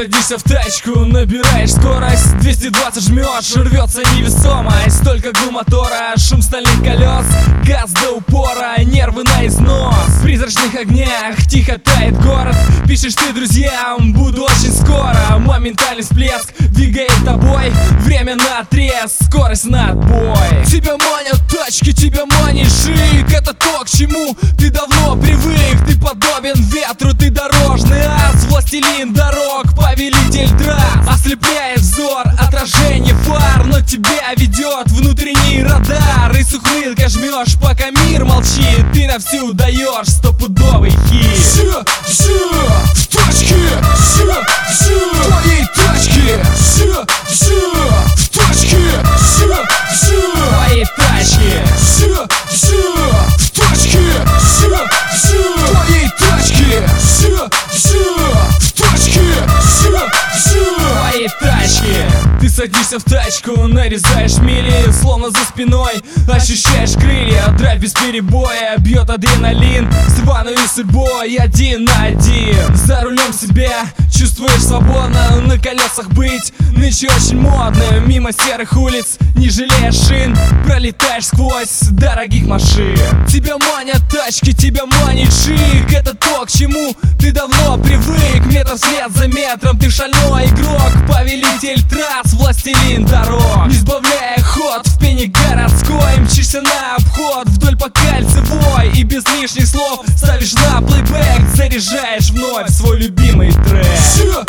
садишься в тачку, набираешь скорость 220 жмешь, рвется невесомость Только гул мотора, шум стальных колес Газ до упора, нервы на износ. В призрачных огнях тихо тает город Пишешь ты друзьям, буду очень скоро Моментальный всплеск двигает тобой Время на отрез, скорость на отбой. Тебя манят тачки, тебя манит шик Это то, к чему ты давно привык Ты подобен ветру, ты дорожный ас Властелин дорог, трасс Ослепляет взор, отражение фар Но тебя ведет внутренний радар. И с ухмылкой жмешь, пока мир молчит Ты на всю даешь стопудовый хит. Все, все, твоей тачки Ты садишься в тачку, нарезаешь мили Словно за спиной ощущаешь крылья. Драйв без перебоя, бьет адреналин С ванной судьбой один на один За рулем себя чувствуешь свободно. На колесах быть нынче очень модно. Мимо серых улиц, не жалея шин Пролетаешь сквозь дорогих машин. Тебя манят тачки, тебя манит шик. Это то, к чему ты давно привык. Метр вслед за метром, ты шальной игрок Повелитель трасс, властелин дорог. Не сбавляя ход в пене городской Мчишься на обход вдоль по кольцевой. И без лишних слов ставишь на плейбэк Заряжаешь вновь свой любимый трек